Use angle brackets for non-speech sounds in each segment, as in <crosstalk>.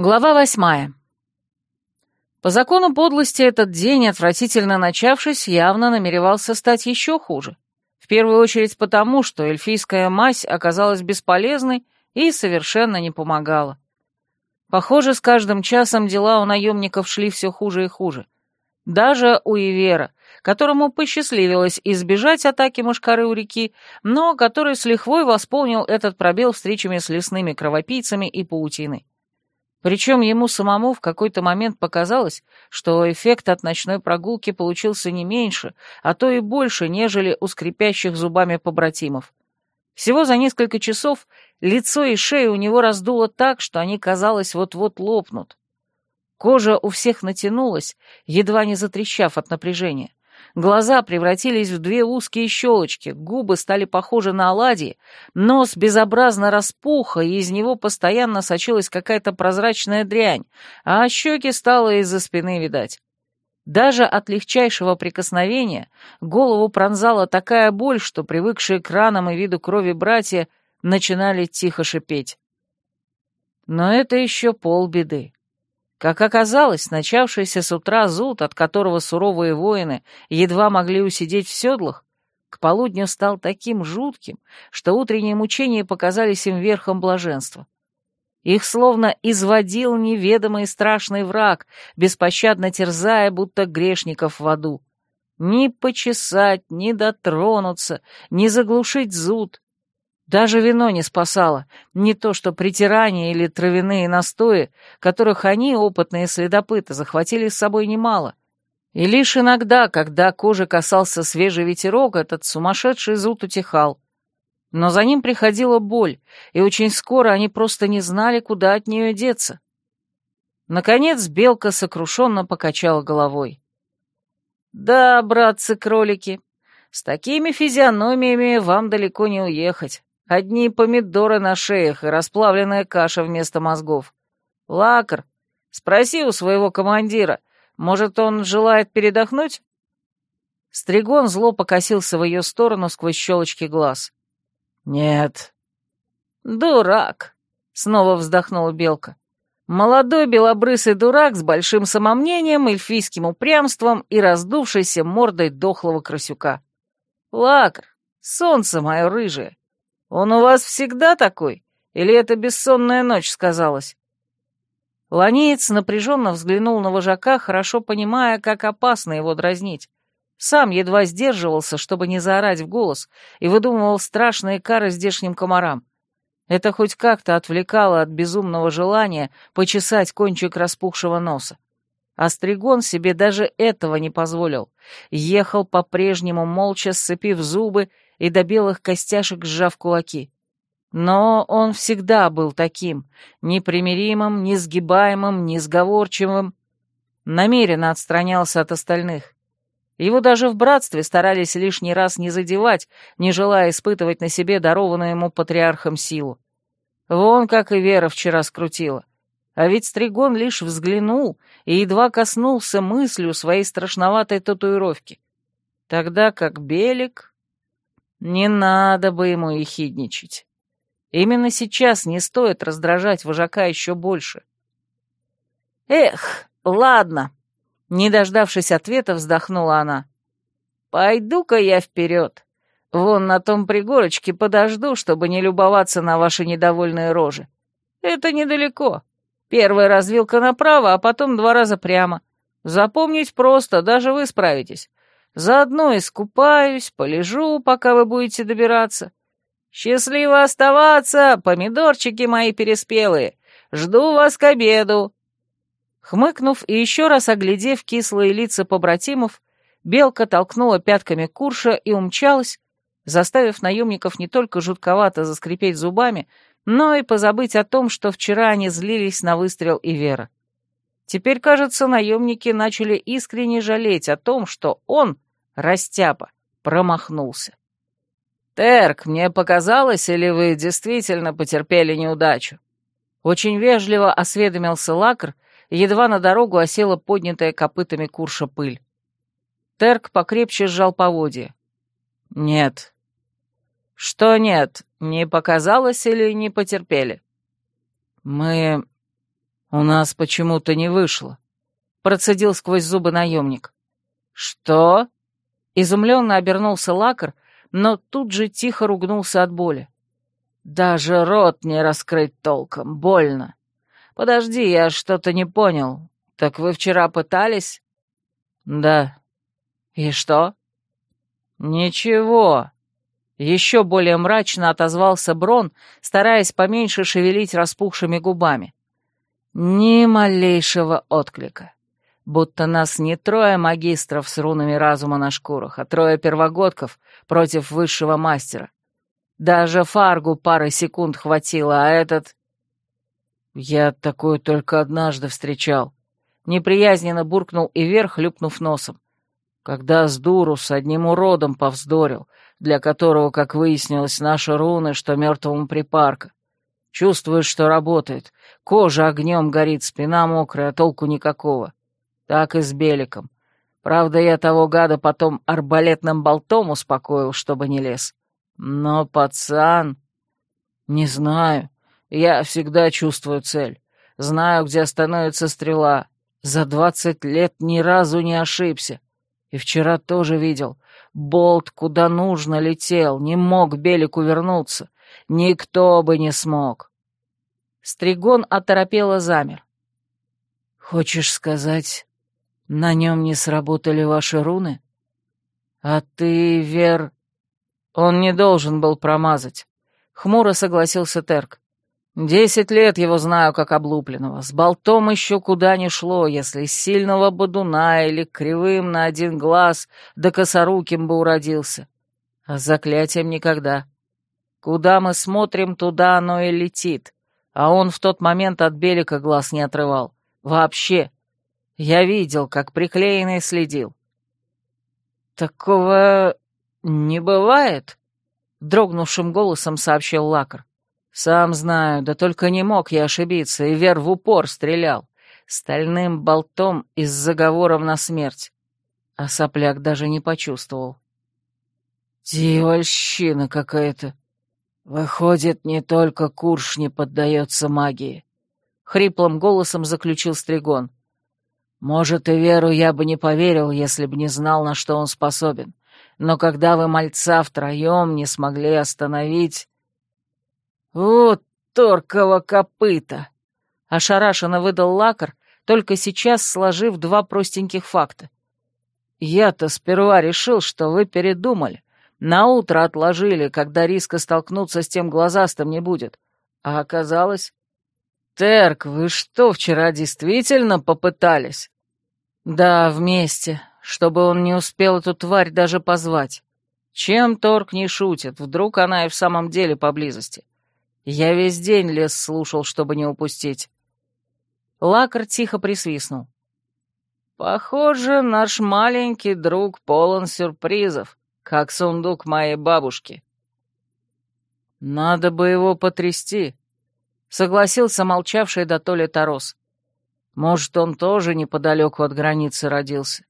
Глава восьмая. По закону подлости этот день, отвратительно начавшись, явно намеревался стать еще хуже. В первую очередь потому, что эльфийская мазь оказалась бесполезной и совершенно не помогала. Похоже, с каждым часом дела у наемников шли все хуже и хуже. Даже у Ивера, которому посчастливилось избежать атаки мушкары у реки, но который с лихвой восполнил этот пробел встречами с лесными кровопийцами и паутиной. Причем ему самому в какой-то момент показалось, что эффект от ночной прогулки получился не меньше, а то и больше, нежели у скрипящих зубами побратимов. Всего за несколько часов лицо и шея у него раздуло так, что они, казалось, вот-вот лопнут. Кожа у всех натянулась, едва не затрещав от напряжения. Глаза превратились в две узкие щелочки, губы стали похожи на оладьи, нос безобразно распух, и из него постоянно сочилась какая-то прозрачная дрянь, а щеки стало из-за спины видать. Даже от легчайшего прикосновения голову пронзала такая боль, что привыкшие к ранам и виду крови братья начинали тихо шипеть. Но это еще полбеды. Как оказалось, начавшийся с утра зуд, от которого суровые воины едва могли усидеть в седлах, к полудню стал таким жутким, что утренние мучения показались им верхом блаженства. Их словно изводил неведомый страшный враг, беспощадно терзая, будто грешников в аду. Ни почесать, ни дотронуться, ни заглушить зуд, даже вино не спасало, не то что притирания или травяные настои, которых они, опытные следопыты, захватили с собой немало. И лишь иногда, когда кожи касался свежий ветерок, этот сумасшедший зуд утихал. Но за ним приходила боль, и очень скоро они просто не знали, куда от нее деться. Наконец Белка сокрушенно покачала головой. «Да, братцы-кролики, с такими физиономиями вам далеко не уехать. Одни помидоры на шеях и расплавленная каша вместо мозгов. Лакар, спроси у своего командира, может, он желает передохнуть?» Стригон зло покосился в ее сторону сквозь щелочки глаз. «Нет». «Дурак», — снова вздохнула Белка. «Молодой белобрысый дурак с большим самомнением, эльфийским упрямством и раздувшейся мордой дохлого крысюка. Лакр, солнце мое рыжее, он у вас всегда такой? Или это бессонная ночь сказалась?» Ланеец напряженно взглянул на вожака, хорошо понимая, как опасно его дразнить. Сам едва сдерживался, чтобы не заорать в голос, и выдумывал страшные кары здешним комарам. Это хоть как-то отвлекало от безумного желания почесать кончик распухшего носа. Астригон себе даже этого не позволил. Ехал по-прежнему молча, сцепив зубы и до белых костяшек сжав кулаки. Но он всегда был таким, непримиримым, несгибаемым, несговорчивым. Намеренно отстранялся от остальных. Его даже в братстве старались лишний раз не задевать, не желая испытывать на себе дарованную ему патриархом силу. Вон как и Вера вчера скрутила. А ведь Стригон лишь взглянул и едва коснулся мыслью своей страшноватой татуировки. Тогда как Белик... Не надо бы ему ехидничать. Именно сейчас не стоит раздражать вожака еще больше. «Эх, ладно», — не дождавшись ответа, вздохнула она. «Пойду-ка я вперед. Вон на том пригорочке подожду, чтобы не любоваться на ваши недовольные рожи. Это недалеко. Первая развилка направо, а потом два раза прямо. Запомнить просто, даже вы справитесь. Заодно искупаюсь, полежу, пока вы будете добираться. Счастливо оставаться, помидорчики мои переспелые. Жду вас к обеду». Хмыкнув и еще раз оглядев кислые лица побратимов, белка толкнула пятками курша и умчалась, заставив наемников не только жутковато заскрипеть зубами, но и позабыть о том, что вчера они злились на выстрел и Вера. Теперь, кажется, наемники начали искренне жалеть о том, что он, растяпа, промахнулся. «Терк, мне показалось, или вы действительно потерпели неудачу?» Очень вежливо осведомился Лакр, едва на дорогу осела поднятая копытами курша пыль. Терк покрепче сжал поводья. «Нет». «Что нет? Не показалось или не потерпели?» «Мы «У нас почему-то не вышло», — процедил сквозь зубы наемник. «Что?» — изумленно обернулся Лакар, но тут же тихо ругнулся от боли. «Даже рот не раскрыть толком, больно. Подожди, я что-то не понял. Так вы вчера пытались?» «Да». «И что?» «Ничего». Еще более мрачно отозвался Брон, стараясь поменьше шевелить распухшими губами. Ни малейшего отклика. Будто нас не трое магистров с рунами разума на шкурах, а трое первогодков против высшего мастера. Даже фаргу пары секунд хватило, а этот... Я такое только однажды встречал. Неприязненно буркнул и вверх, хлюпнув носом. Когда с дуру с одним уродом повздорил, для которого, как выяснилось, наши руны, что мертвому припарка. Чувствуешь, что работает. Кожа огнем горит, спина мокрая, а толку никакого. Так и с Беликом. Правда, я того гада потом арбалетным болтом успокоил, чтобы не лез. Но пацан... Не знаю. Я всегда чувствую цель. Знаю, где остановится стрела. За двадцать лет ни разу не ошибся. И вчера тоже видел. Болт куда нужно летел, не мог Белику вернуться. Никто бы не смог. Стригон оторопело замер. «Хочешь сказать, на нем не сработали ваши руны? А ты, Вер...» Он не должен был промазать. Хмуро согласился Терк. Десять лет его знаю как облупленного. С болтом еще куда ни шло, если сильного бодуна или кривым на один глаз да косоруким бы уродился. А с заклятием никогда. Куда мы смотрим, туда оно и летит. А он в тот момент от Белика глаз не отрывал. Вообще. Я видел, как приклеенный следил. Такого «Не бывает», — дрогнувшим голосом сообщил Лакар. «Сам знаю, да только не мог я ошибиться, и Вер в упор стрелял, стальным болтом из заговоров на смерть. А сопляк даже не почувствовал». «Дьявольщина какая-то. Выходит, не только Курш не поддается магии», — хриплым голосом заключил Стригон. «Может, и Веру я бы не поверил, если бы не знал, на что он способен. Но когда вы мальца втроем не смогли остановить... Вот торково копыта! Ошарашенно выдал лакар, только сейчас сложив два простеньких факта. Я-то сперва решил, что вы передумали. На утро отложили, когда риска столкнуться с тем глазастым не будет. А оказалось... Терк, вы что, вчера действительно попытались? Да, вместе, чтобы он не успел эту тварь даже позвать. Чем Торг не шутит, вдруг она и в самом деле поблизости. Я весь день лес слушал, чтобы не упустить. Лакар тихо присвистнул. «Похоже, наш маленький друг полон сюрпризов, как сундук моей бабушки». «Надо бы его потрясти», — согласился молчавший до Толи Тарос. «Может, он тоже неподалеку от границы родился.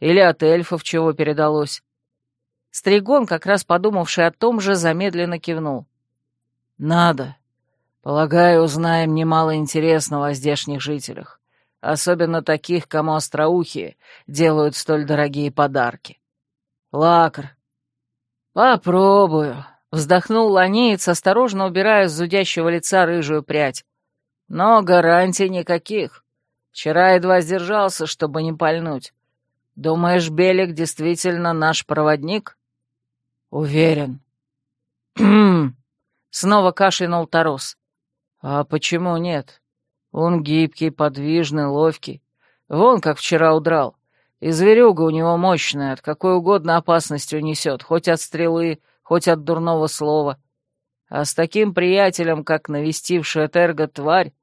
Или от эльфов чего передалось?» Стригон, как раз подумавший о том же, замедленно кивнул. «Надо. Полагаю, узнаем немало интересного о здешних жителях, особенно таких, кому остроухие делают столь дорогие подарки. Лакр». «Попробую», — вздохнул ланеец, осторожно убирая с зудящего лица рыжую прядь. «Но гарантий никаких. Вчера едва сдержался, чтобы не пальнуть. Думаешь, Белик действительно наш проводник? Уверен. <clears throat> Снова кашлянул Тарос. А почему нет? Он гибкий, подвижный, ловкий. Вон как вчера удрал. И зверюга у него мощная, от какой угодно опасности унесет, хоть от стрелы, хоть от дурного слова. А с таким приятелем, как навестившая Терга тварь,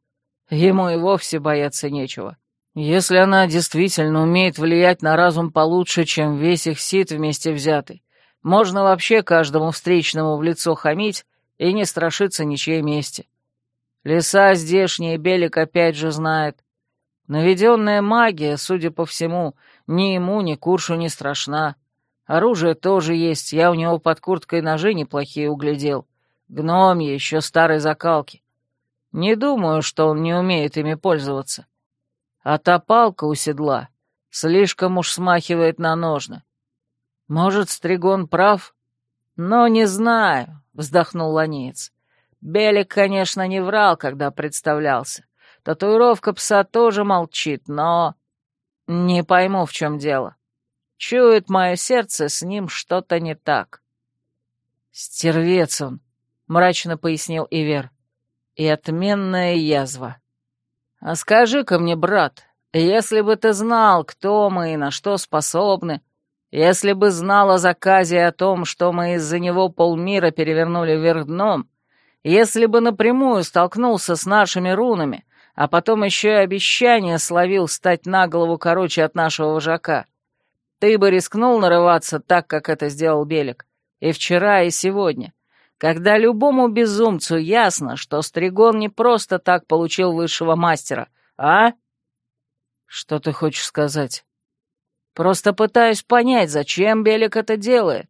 ему и вовсе бояться нечего. Если она действительно умеет влиять на разум получше, чем весь их сит вместе взятый, можно вообще каждому встречному в лицо хамить и не страшиться ничьей мести. Леса здешние Белик опять же знает. Наведенная магия, судя по всему, ни ему, ни Куршу не страшна. Оружие тоже есть, я у него под курткой ножи неплохие углядел. Гномья, еще старой закалки. Не думаю, что он не умеет ими пользоваться. А та палка у седла слишком уж смахивает на ножны. Может, Стригон прав? Но не знаю, — вздохнул Ланеец. Белик, конечно, не врал, когда представлялся. Татуировка пса тоже молчит, но... Не пойму, в чем дело. Чует мое сердце, с ним что-то не так. «Стервец он», — мрачно пояснил Ивер. «И отменная язва. А скажи-ка мне, брат, если бы ты знал, кто мы и на что способны, если бы знал о заказе о том, что мы из-за него полмира перевернули вверх дном, если бы напрямую столкнулся с нашими рунами, а потом еще и обещание словил стать на голову короче от нашего вожака, ты бы рискнул нарываться так, как это сделал Белик, и вчера, и сегодня, когда любому безумцу ясно, что Стригон не просто так получил высшего мастера, а? Что ты хочешь сказать? Просто пытаюсь понять, зачем Белик это делает.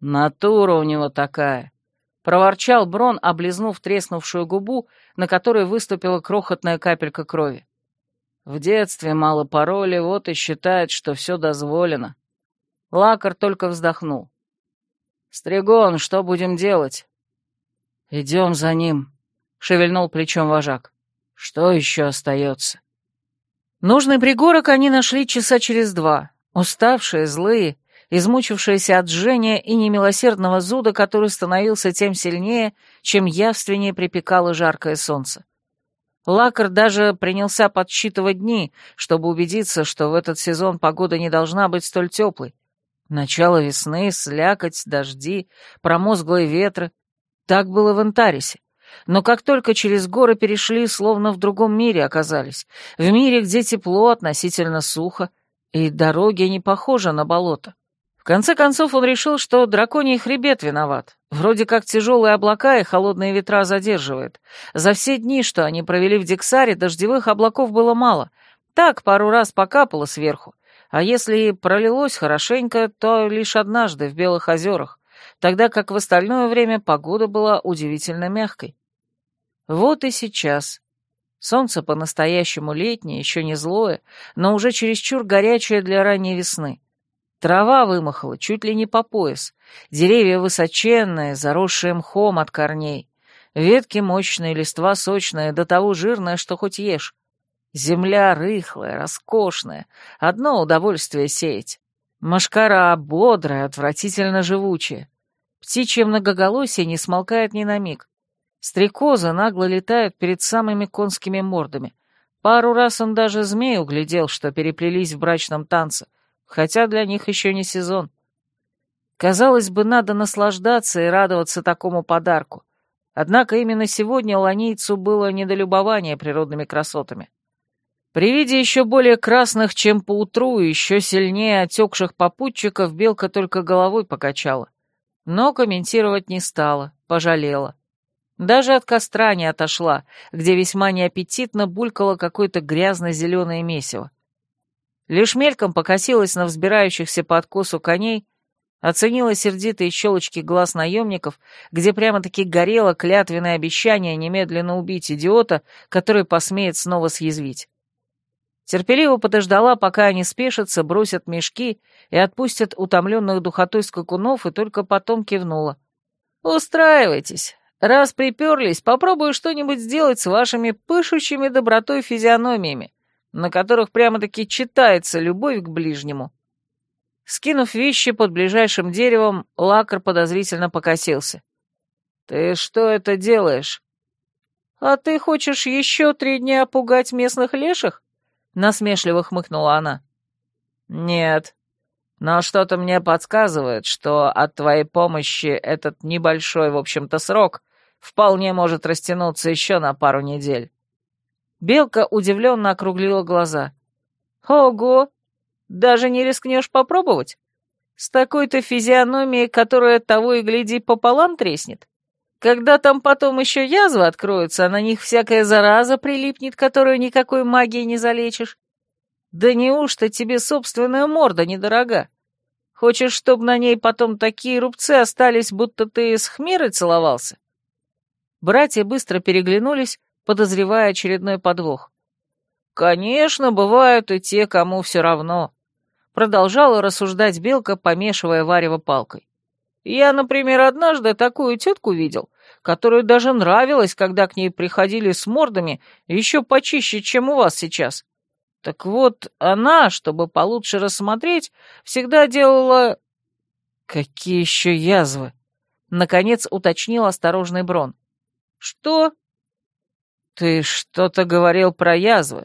Натура у него такая. Проворчал Брон, облизнув треснувшую губу, на которой выступила крохотная капелька крови. В детстве мало пароли, вот и считает, что все дозволено. Лакар только вздохнул. «Стригон, что будем делать?» «Идем за ним», — шевельнул плечом вожак. «Что еще остается?» Нужный пригорок они нашли часа через два, уставшие, злые, измучившиеся от жжения и немилосердного зуда, который становился тем сильнее, чем явственнее припекало жаркое солнце. Лакар даже принялся подсчитывать дни, чтобы убедиться, что в этот сезон погода не должна быть столь теплой. Начало весны, слякоть, дожди, промозглые ветры. Так было в Антарисе. Но как только через горы перешли, словно в другом мире оказались, в мире, где тепло, относительно сухо, и дороги не похожи на болото. В конце концов он решил, что драконий хребет виноват. Вроде как тяжелые облака и холодные ветра задерживает. За все дни, что они провели в Диксаре, дождевых облаков было мало. Так, пару раз покапало сверху. А если пролилось хорошенько, то лишь однажды в Белых озерах, тогда как в остальное время погода была удивительно мягкой. Вот и сейчас. Солнце по-настоящему летнее, еще не злое, но уже чересчур горячее для ранней весны. Трава вымахала чуть ли не по пояс, деревья высоченные, заросшие мхом от корней, ветки мощные, листва сочная, до того жирная, что хоть ешь. Земля рыхлая, роскошная, одно удовольствие сеять. Машкара бодрая, отвратительно живучая. Птичье многоголосие не смолкает ни на миг. Стрекозы нагло летают перед самыми конскими мордами. Пару раз он даже змей углядел, что переплелись в брачном танце, хотя для них еще не сезон. Казалось бы, надо наслаждаться и радоваться такому подарку. Однако именно сегодня ланийцу было недолюбование природными красотами. При виде еще более красных, чем поутру, и еще сильнее отекших попутчиков, белка только головой покачала. Но комментировать не стала, пожалела. Даже от костра не отошла, где весьма неаппетитно булькало какое-то грязно-зеленое месиво. Лишь мельком покосилась на взбирающихся по откосу коней, оценила сердитые щелочки глаз наемников, где прямо-таки горело клятвенное обещание немедленно убить идиота, который посмеет снова съязвить. Терпеливо подождала, пока они спешатся, бросят мешки и отпустят утомленных духотой скакунов, и только потом кивнула. «Устраивайтесь. Раз приперлись, попробую что-нибудь сделать с вашими пышущими добротой физиономиями, на которых прямо-таки читается любовь к ближнему». Скинув вещи под ближайшим деревом, Лакар подозрительно покосился. «Ты что это делаешь?» «А ты хочешь еще три дня пугать местных леших?» — насмешливо хмыкнула она. «Нет, но что-то мне подсказывает, что от твоей помощи этот небольшой, в общем-то, срок вполне может растянуться еще на пару недель. Белка удивленно округлила глаза. «Ого! Даже не рискнешь попробовать? С такой-то физиономией, которая того и гляди пополам треснет? Когда там потом еще язвы откроются, а на них всякая зараза прилипнет, которую никакой магией не залечишь? Да неужто тебе собственная морда недорога? Хочешь, чтобы на ней потом такие рубцы остались, будто ты с хмерой целовался? Братья быстро переглянулись, подозревая очередной подвох. «Конечно, бывают и те, кому все равно», — продолжала рассуждать Белка, помешивая варево палкой. «Я, например, однажды такую тетку видел, которую даже нравилось, когда к ней приходили с мордами еще почище, чем у вас сейчас. Так вот, она, чтобы получше рассмотреть, всегда делала... Какие еще язвы? Наконец уточнил осторожный Брон. Что? Ты что-то говорил про язвы.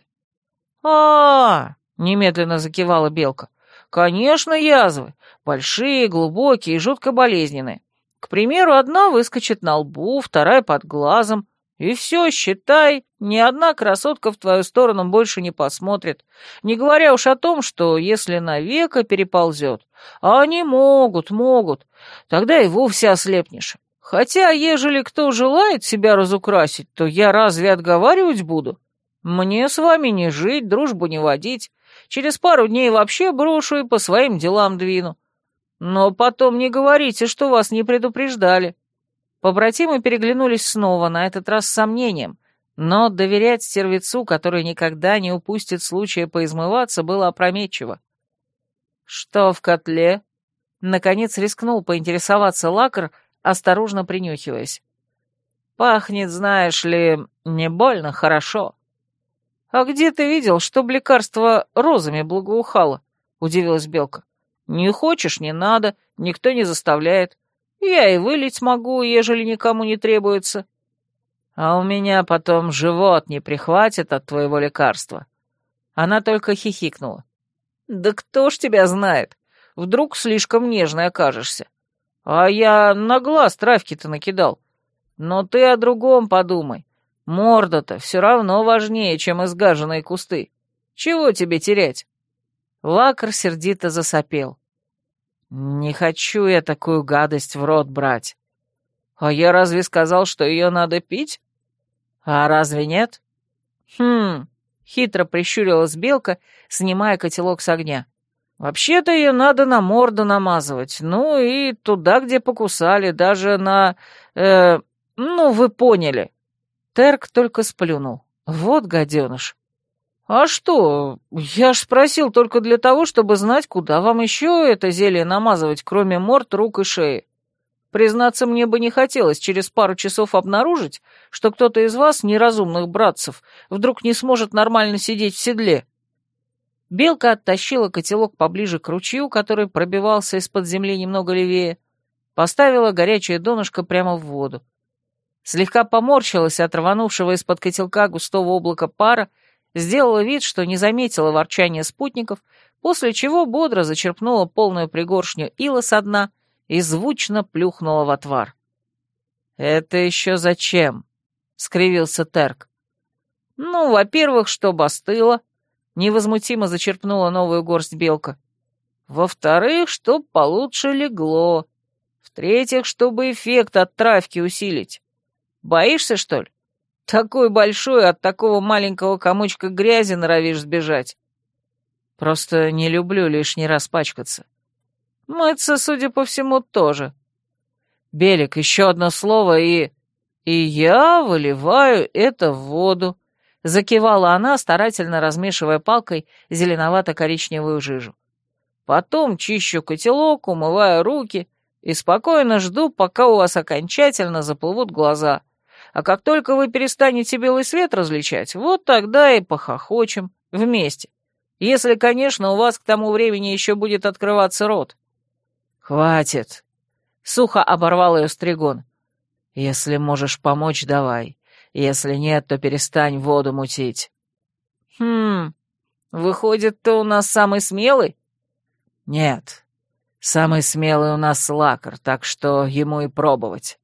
А, -а, -а немедленно закивала Белка. Конечно, язвы. Большие, глубокие и жутко болезненные. К примеру, одна выскочит на лбу, вторая под глазом, и все, считай, ни одна красотка в твою сторону больше не посмотрит, не говоря уж о том, что если навека переползет, а они могут, могут, тогда и вовсе ослепнешь. Хотя, ежели кто желает себя разукрасить, то я разве отговаривать буду? Мне с вами не жить, дружбу не водить. Через пару дней вообще брошу и по своим делам двину. Но потом не говорите, что вас не предупреждали. Побратимы переглянулись снова, на этот раз с сомнением, но доверять стервецу, который никогда не упустит случая поизмываться, было опрометчиво. «Что в котле?» Наконец рискнул поинтересоваться лакар, осторожно принюхиваясь. «Пахнет, знаешь ли, не больно хорошо». «А где ты видел, чтоб лекарство розами благоухало?» — удивилась Белка. «Не хочешь — не надо, никто не заставляет. Я и вылить могу, ежели никому не требуется. А у меня потом живот не прихватит от твоего лекарства. Она только хихикнула. Да кто ж тебя знает? Вдруг слишком нежной окажешься. А я на глаз травки-то накидал. Но ты о другом подумай. Морда-то все равно важнее, чем изгаженные кусты. Чего тебе терять? Лакар сердито засопел. «Не хочу я такую гадость в рот брать. А я разве сказал, что ее надо пить? А разве нет?» «Хм...» — хитро прищурилась белка, снимая котелок с огня. «Вообще-то ее надо на морду намазывать, ну и туда, где покусали, даже на... Э, ну, вы поняли». Терк только сплюнул. «Вот гаденыш». «А что? Я ж спросил только для того, чтобы знать, куда вам еще это зелье намазывать, кроме морд, рук и шеи. Признаться, мне бы не хотелось через пару часов обнаружить, что кто-то из вас, неразумных братцев, вдруг не сможет нормально сидеть в седле». Белка оттащила котелок поближе к ручью, который пробивался из-под земли немного левее, поставила горячее донышко прямо в воду. Слегка поморщилась от рванувшего из-под котелка густого облака пара сделала вид, что не заметила ворчания спутников, после чего бодро зачерпнула полную пригоршню ила со дна и звучно плюхнула в отвар. «Это еще зачем?» — скривился Терк. «Ну, во-первых, чтобы остыло», — невозмутимо зачерпнула новую горсть белка. «Во-вторых, чтоб получше легло. В-третьих, чтобы эффект от травки усилить. Боишься, что ли?» Такой большой, от такого маленького комочка грязи норовишь сбежать. Просто не люблю лишний раз пачкаться. Мыться, судя по всему, тоже. Белик, еще одно слово и... И я выливаю это в воду. Закивала она, старательно размешивая палкой зеленовато-коричневую жижу. Потом чищу котелок, умываю руки и спокойно жду, пока у вас окончательно заплывут глаза. А как только вы перестанете белый свет различать, вот тогда и похохочем вместе. Если, конечно, у вас к тому времени еще будет открываться рот. Хватит. Сухо оборвал ее стригон. Если можешь помочь, давай. Если нет, то перестань воду мутить. Хм, выходит, ты у нас самый смелый? Нет, самый смелый у нас лакар, так что ему и пробовать.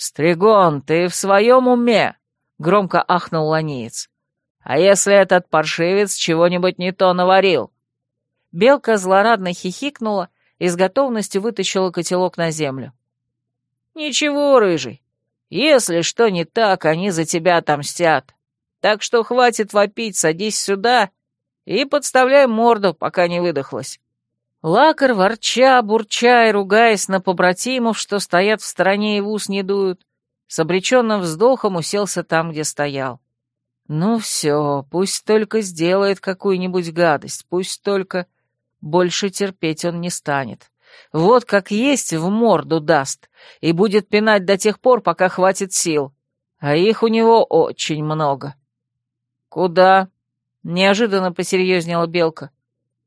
«Стригон, ты в своем уме?» — громко ахнул ланеец. «А если этот паршивец чего-нибудь не то наварил?» Белка злорадно хихикнула и с готовностью вытащила котелок на землю. «Ничего, рыжий, если что не так, они за тебя отомстят. Так что хватит вопить, садись сюда и подставляй морду, пока не выдохлась». Лакар, ворча, бурча и ругаясь на побратимов, что стоят в стороне и в ус не дуют, с обреченным вздохом уселся там, где стоял. Ну все, пусть только сделает какую-нибудь гадость, пусть только... Больше терпеть он не станет. Вот как есть в морду даст, и будет пинать до тех пор, пока хватит сил. А их у него очень много. «Куда?» — неожиданно посерьезнела Белка.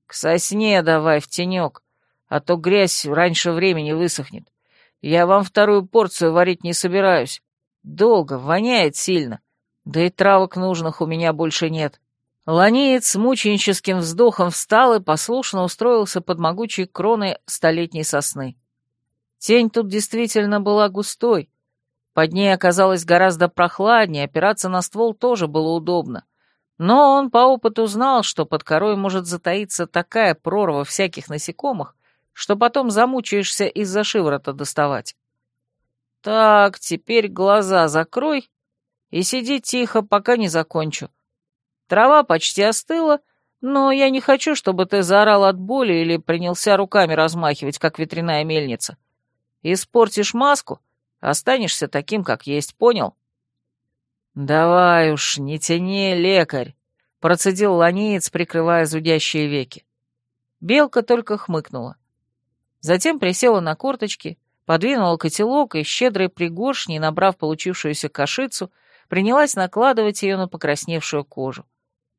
«К сосне давай, в тенек, а то грязь раньше времени высохнет. Я вам вторую порцию варить не собираюсь. Долго, воняет сильно. Да и травок нужных у меня больше нет». Ланеец с мученическим вздохом встал и послушно устроился под могучей кроной столетней сосны. Тень тут действительно была густой. Под ней оказалось гораздо прохладнее, опираться на ствол тоже было удобно. Но он по опыту знал, что под корой может затаиться такая прорва всяких насекомых, что потом замучаешься из-за шиворота доставать. Так, теперь глаза закрой и сиди тихо, пока не закончу. Трава почти остыла, но я не хочу, чтобы ты заорал от боли или принялся руками размахивать, как ветряная мельница. Испортишь маску, останешься таким, как есть, понял? «Давай уж, не тяни, лекарь!» — процедил ланеец, прикрывая зудящие веки. Белка только хмыкнула. Затем присела на корточки, подвинула котелок и щедрой пригоршней, набрав получившуюся кашицу, принялась накладывать ее на покрасневшую кожу.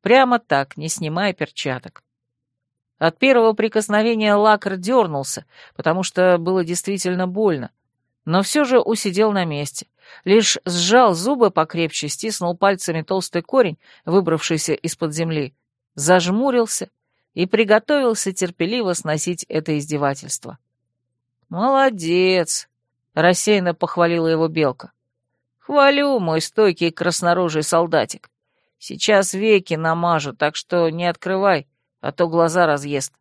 Прямо так, не снимая перчаток. От первого прикосновения лакр дернулся, потому что было действительно больно, но все же усидел на месте, лишь сжал зубы покрепче, стиснул пальцами толстый корень, выбравшийся из-под земли, зажмурился и приготовился терпеливо сносить это издевательство. «Молодец!» — рассеянно похвалила его белка. «Хвалю, мой стойкий краснорожий солдатик. Сейчас веки намажу, так что не открывай, а то глаза разъест.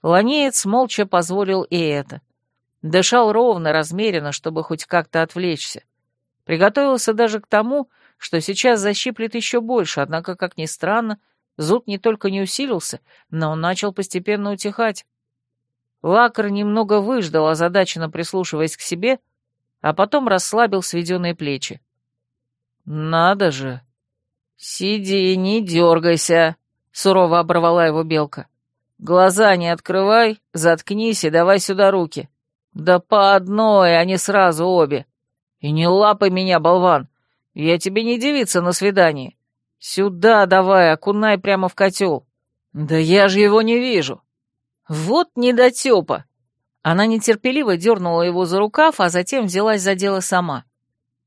Ланеец молча позволил и это. Дышал ровно, размеренно, чтобы хоть как-то отвлечься. Приготовился даже к тому, что сейчас защиплет еще больше, однако, как ни странно, зуд не только не усилился, но он начал постепенно утихать. Лакар немного выждал, озадаченно прислушиваясь к себе, а потом расслабил сведенные плечи. «Надо же!» «Сиди, не дергайся», — сурово оборвала его белка. «Глаза не открывай, заткнись и давай сюда руки. Да по одной, а не сразу обе. И не лапай меня, болван, я тебе не девица на свидании. Сюда давай, окунай прямо в котел. Да я же его не вижу. Вот недотепа». Она нетерпеливо дернула его за рукав, а затем взялась за дело сама.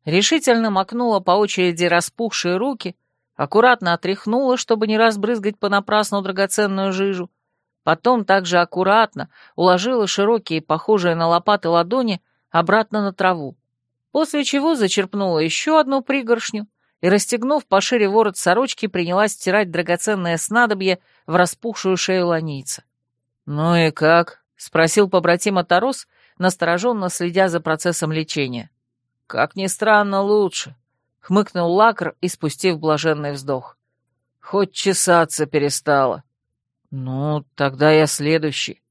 Решительно макнула по очереди распухшие руки, аккуратно отряхнула, чтобы не разбрызгать понапрасну драгоценную жижу, потом также аккуратно уложила широкие, похожие на лопаты ладони, обратно на траву, после чего зачерпнула еще одну пригоршню и, расстегнув пошире ворот сорочки, принялась стирать драгоценное снадобье в распухшую шею ланийца. «Ну и как?» — спросил побратима Тарос, настороженно следя за процессом лечения. «Как ни странно, лучше хмыкнул лакр, испустив блаженный вздох. Хоть чесаться перестала. Ну, тогда я следующий.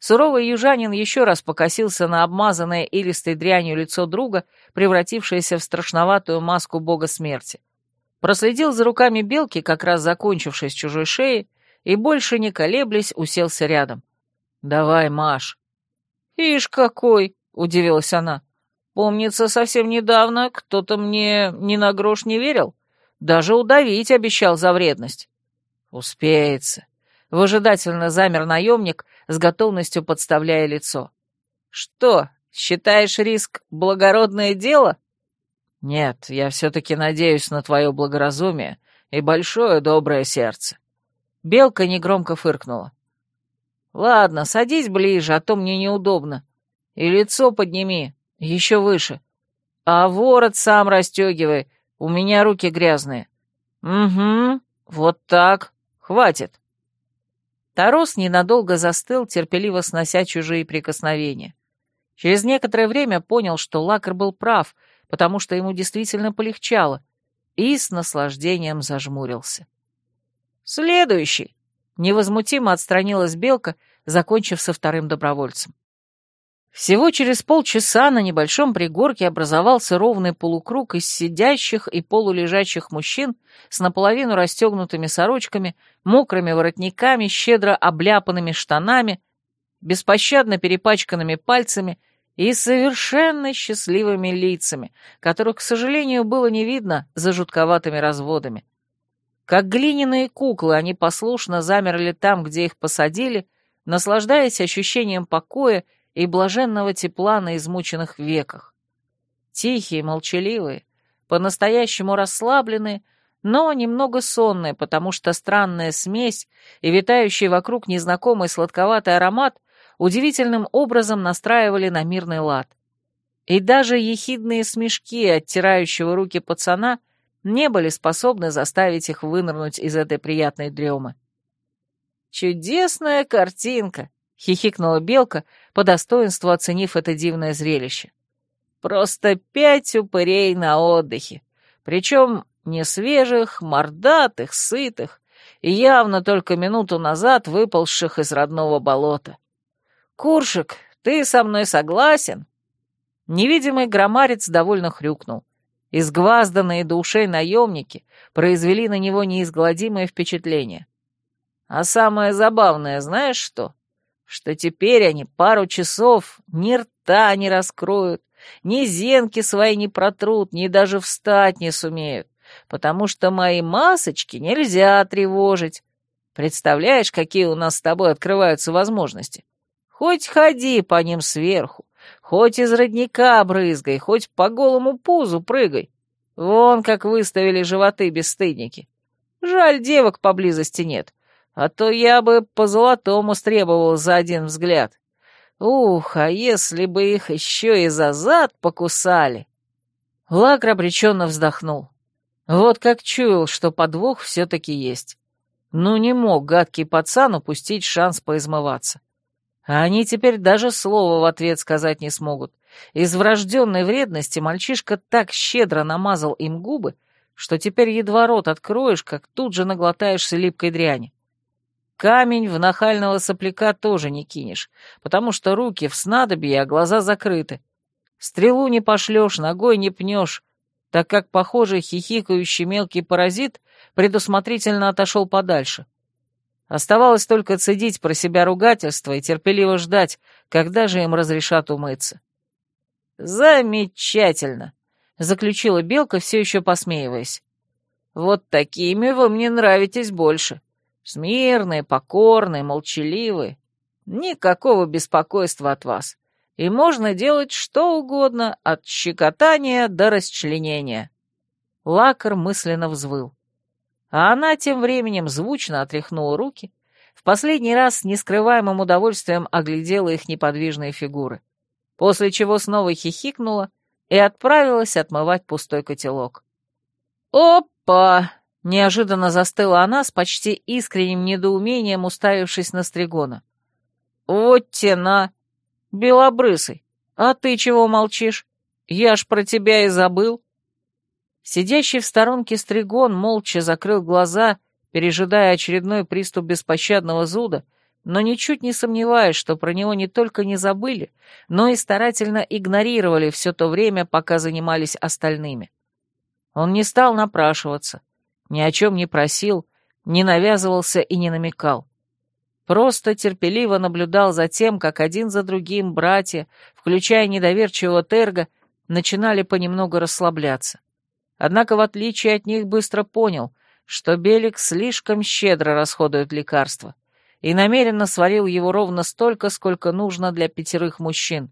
Суровый южанин еще раз покосился на обмазанное илистой дрянью лицо друга, превратившееся в страшноватую маску бога смерти. Проследил за руками белки, как раз закончившись чужой шеи, и больше не колеблясь, уселся рядом. «Давай, Маш». «Ишь какой!» — удивилась она. Помнится, совсем недавно кто-то мне ни на грош не верил. Даже удавить обещал за вредность. Успеется. Выжидательно замер наемник, с готовностью подставляя лицо. Что, считаешь риск благородное дело? Нет, я все-таки надеюсь на твое благоразумие и большое доброе сердце. Белка негромко фыркнула. Ладно, садись ближе, а то мне неудобно. И лицо подними, еще выше. А ворот сам расстегивай, у меня руки грязные. Угу, вот так, хватит. Тарос ненадолго застыл, терпеливо снося чужие прикосновения. Через некоторое время понял, что Лакар был прав, потому что ему действительно полегчало, и с наслаждением зажмурился. «Следующий!» — невозмутимо отстранилась Белка, закончив со вторым добровольцем. Всего через полчаса на небольшом пригорке образовался ровный полукруг из сидящих и полулежащих мужчин с наполовину расстегнутыми сорочками, мокрыми воротниками, щедро обляпанными штанами, беспощадно перепачканными пальцами и совершенно счастливыми лицами, которых, к сожалению, было не видно за жутковатыми разводами. Как глиняные куклы, они послушно замерли там, где их посадили, наслаждаясь ощущением покоя и блаженного тепла на измученных веках. Тихие, молчаливые, по-настоящему расслабленные, но немного сонные, потому что странная смесь и витающий вокруг незнакомый сладковатый аромат удивительным образом настраивали на мирный лад. И даже ехидные смешки оттирающего руки пацана не были способны заставить их вынырнуть из этой приятной дремы. «Чудесная картинка!» — хихикнула Белка, по достоинству оценив это дивное зрелище. «Просто пять упырей на отдыхе, причем не свежих, мордатых, сытых и явно только минуту назад выползших из родного болота. Куршик, ты со мной согласен?» Невидимый громарец довольно хрюкнул. Изгвазданные до ушей наемники произвели на него неизгладимое впечатление. А самое забавное, знаешь что? Что теперь они пару часов ни рта не раскроют, ни зенки свои не протрут, ни даже встать не сумеют, потому что мои масочки нельзя тревожить. Представляешь, какие у нас с тобой открываются возможности? Хоть ходи по ним сверху, хоть из родника брызгай, хоть по голому пузу прыгай. Вон как выставили животы бесстыдники. Жаль, девок поблизости нет. А то я бы по золотому стребовал за один взгляд. Ух, а если бы их еще и за зад покусали? Лакр обреченно вздохнул. Вот как чуял, что подвох все-таки есть. Ну не мог гадкий пацан упустить шанс поизмываться. А они теперь даже слова в ответ сказать не смогут. Из врожденной вредности мальчишка так щедро намазал им губы, что теперь едва рот откроешь, как тут же наглотаешься липкой дряни. Камень в нахального сопляка тоже не кинешь, потому что руки в снадобье, а глаза закрыты. Стрелу не пошлешь, ногой не пнешь, так как, похоже, хихикающий мелкий паразит предусмотрительно отошел подальше. Оставалось только цедить про себя ругательство и терпеливо ждать, когда же им разрешат умыться. «Замечательно!» — заключила Белка, все еще посмеиваясь. «Вот такими вы мне нравитесь больше. Смирные, покорные, молчаливые. Никакого беспокойства от вас. И можно делать что угодно, от щекотания до расчленения. Лакар мысленно взвыл. А она тем временем звучно отряхнула руки, в последний раз с нескрываемым удовольствием оглядела их неподвижные фигуры, после чего снова хихикнула и отправилась отмывать пустой котелок. «Опа!» Неожиданно застыла она с почти искренним недоумением, уставившись на Стригона. «Вот тена! Белобрысый! А ты чего молчишь? Я ж про тебя и забыл!» Сидящий в сторонке Стригон молча закрыл глаза, пережидая очередной приступ беспощадного зуда, но ничуть не сомневаясь, что про него не только не забыли, но и старательно игнорировали все то время, пока занимались остальными. Он не стал напрашиваться, ни о чем не просил, не навязывался и не намекал. Просто терпеливо наблюдал за тем, как один за другим братья, включая недоверчивого Терга, начинали понемногу расслабляться. Однако, в отличие от них, быстро понял, что Белик слишком щедро расходует лекарства, и намеренно сварил его ровно столько, сколько нужно для пятерых мужчин.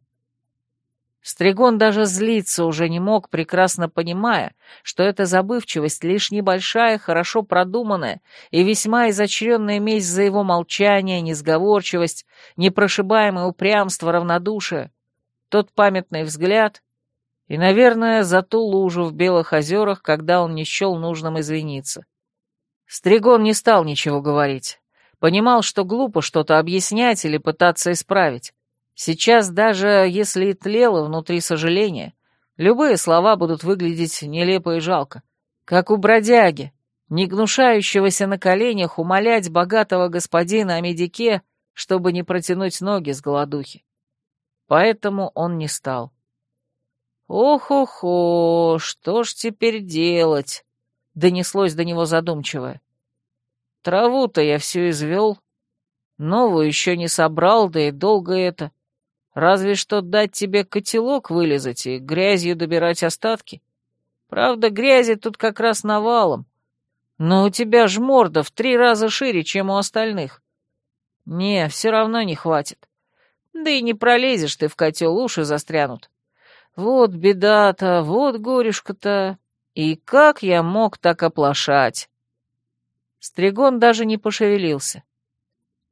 Стригон даже злиться уже не мог, прекрасно понимая, что эта забывчивость лишь небольшая, хорошо продуманная и весьма изощренная месть за его молчание, несговорчивость, непрошибаемое упрямство, равнодушие, тот памятный взгляд и, наверное, за ту лужу в Белых озерах, когда он не счел нужным извиниться. Стригон не стал ничего говорить. Понимал, что глупо что-то объяснять или пытаться исправить. Сейчас даже если и тлело внутри сожаления, любые слова будут выглядеть нелепо и жалко. Как у бродяги, не гнушающегося на коленях умолять богатого господина о медике, чтобы не протянуть ноги с голодухи. поэтому он не стал. «Ох-охо, что ж теперь делать?» — донеслось до него задумчивое. «Траву-то я все извел, новую еще не собрал, да и долго это. Разве что дать тебе котелок вылезать и грязью добирать остатки. Правда, грязи тут как раз навалом. Но у тебя ж морда в три раза шире, чем у остальных. Не, все равно не хватит. Да и не пролезешь ты в котел, уши застрянут. Вот беда-то, вот горюшка-то. И как я мог так оплошать? Стригон даже не пошевелился.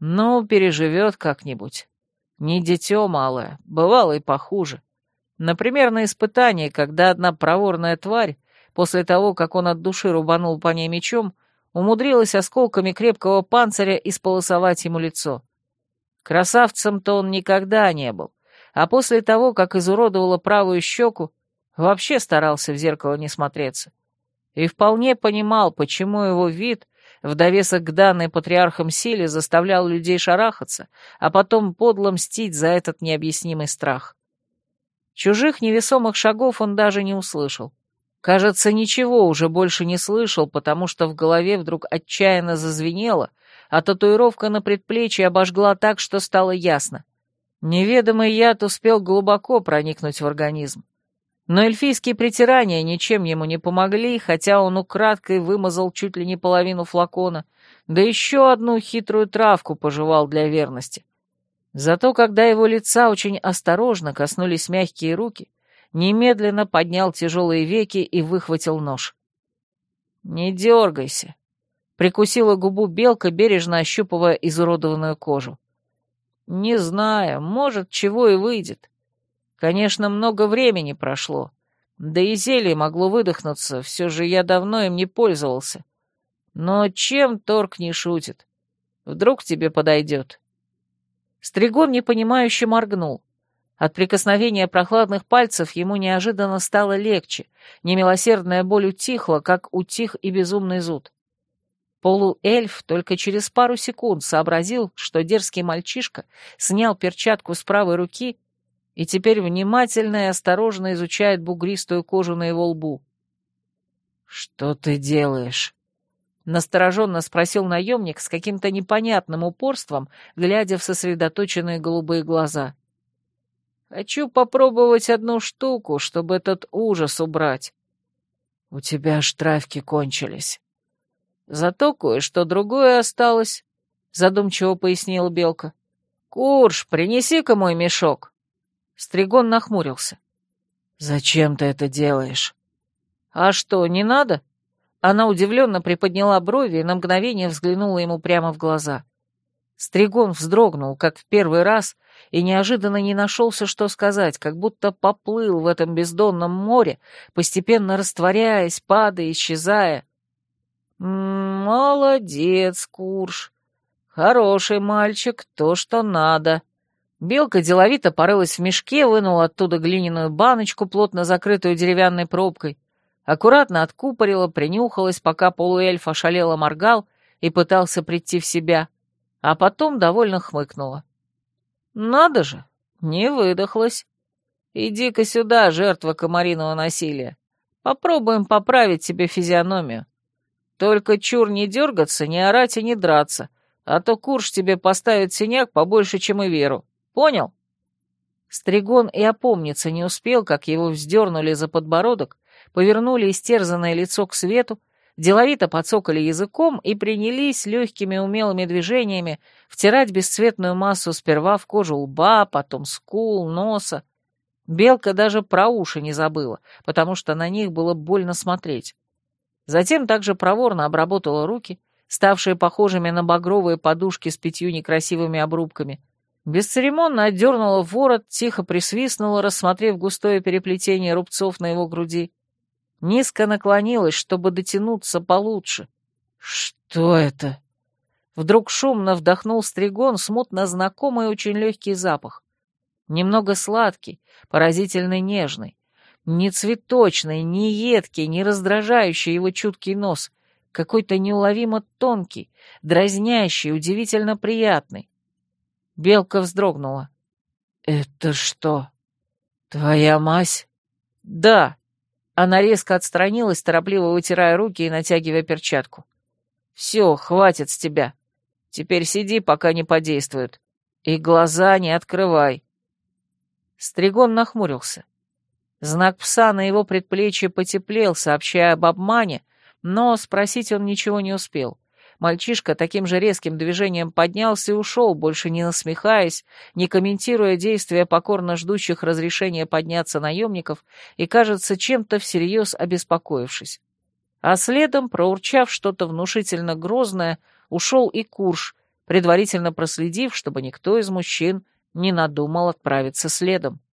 Ну, переживет как-нибудь. Не дитё малое, бывало и похуже. Например, на испытании, когда одна проворная тварь, после того, как он от души рубанул по ней мечом, умудрилась осколками крепкого панциря исполосовать ему лицо. Красавцем-то он никогда не был, а после того, как изуродовала правую щеку, вообще старался в зеркало не смотреться. И вполне понимал, почему его вид, в довесок к данной патриархом силе, заставлял людей шарахаться, а потом подло мстить за этот необъяснимый страх. Чужих невесомых шагов он даже не услышал. Кажется, ничего уже больше не слышал, потому что в голове вдруг отчаянно зазвенело, а татуировка на предплечье обожгла так, что стало ясно. Неведомый яд успел глубоко проникнуть в организм. Но эльфийские притирания ничем ему не помогли, хотя он украдкой вымазал чуть ли не половину флакона, да еще одну хитрую травку пожевал для верности. Зато когда его лица очень осторожно коснулись мягкие руки, немедленно поднял тяжелые веки и выхватил нож. «Не дергайся», — прикусила губу белка, бережно ощупывая изуродованную кожу. «Не знаю, может, чего и выйдет. Конечно, много времени прошло, да и зелье могло выдохнуться, все же я давно им не пользовался. Но чем торг не шутит? Вдруг тебе подойдет?» Стригон непонимающе моргнул. От прикосновения прохладных пальцев ему неожиданно стало легче, немилосердная боль утихла, как утих и безумный зуд. Полуэльф только через пару секунд сообразил, что дерзкий мальчишка снял перчатку с правой руки и теперь внимательно и осторожно изучает бугристую кожу на его лбу. «Что ты делаешь?» — настороженно спросил наемник с каким-то непонятным упорством, глядя в сосредоточенные голубые глаза. «Хочу попробовать одну штуку, чтобы этот ужас убрать». «У тебя штрафки кончились». «Зато кое-что другое осталось», — задумчиво пояснила Белка. «Курш, принеси-ка мой мешок». Стригон нахмурился. «Зачем ты это делаешь?» «А что, не надо?» Она удивленно приподняла брови и на мгновение взглянула ему прямо в глаза. Стригон вздрогнул, как в первый раз, и неожиданно не нашелся, что сказать, как будто поплыл в этом бездонном море, постепенно растворяясь, падая, исчезая. «Молодец, Курш. Хороший мальчик, то, что надо», Белка деловито порылась в мешке, вынула оттуда глиняную баночку, плотно закрытую деревянной пробкой, аккуратно откупорила, принюхалась, пока полуэльф ошалело моргал и пытался прийти в себя, а потом довольно хмыкнула. «Надо же, не выдохлась. Иди-ка сюда, жертва комариного насилия. Попробуем поправить тебе физиономию. Только чур не дергаться, не орать и не драться, а то курш тебе поставит синяк побольше, чем и веру. Понял?» Стригон и опомниться не успел, как его вздернули за подбородок, повернули истерзанное лицо к свету, деловито подсокали языком и принялись легкими умелыми движениями втирать бесцветную массу сперва в кожу лба, потом скул, носа. Белка даже про уши не забыла, потому что на них было больно смотреть. Затем также проворно обработала руки, ставшие похожими на багровые подушки с пятью некрасивыми обрубками — Бесцеремонно отдернула ворот, тихо присвистнула, рассмотрев густое переплетение рубцов на его груди. Низко наклонилась, чтобы дотянуться получше. «Что это?» Вдруг шумно вдохнул стригон смутно знакомый очень легкий запах. Немного сладкий, поразительно нежный. Не цветочный, не едкий, не раздражающий его чуткий нос. Какой-то неуловимо тонкий, дразнящий, удивительно приятный. Белка вздрогнула. «Это что, твоя мазь?» «Да». Она резко отстранилась, торопливо вытирая руки и натягивая перчатку. «Все, хватит с тебя. Теперь сиди, пока не подействует. И глаза не открывай». Стригон нахмурился. Знак пса на его предплечье потеплел, сообщая об обмане, но спросить он ничего не успел. Мальчишка таким же резким движением поднялся и ушел, больше не насмехаясь, не комментируя действия покорно ждущих разрешения подняться наемников и, кажется, чем-то всерьез обеспокоившись. А следом, проурчав что-то внушительно грозное, ушел и Курш, предварительно проследив, чтобы никто из мужчин не надумал отправиться следом.